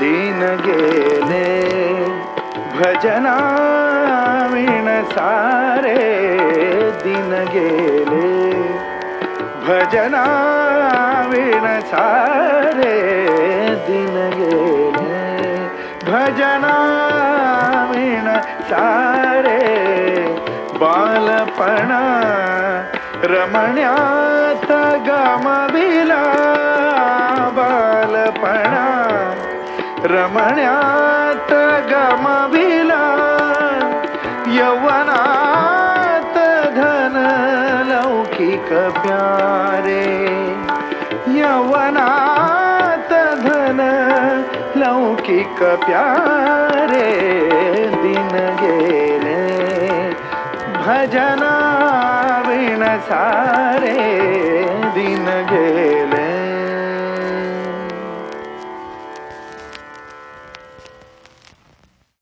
दिन गेले भजना विण गेले भजना विण गेले भजना विण सारे बालपणा रमण्यात गमविला बालपणा रमण्यात गमविला यवनात धन लौकिक प्यारे यवनात धन लौकिक प्यारे दिन गेले भजना विण सारे दिन गेले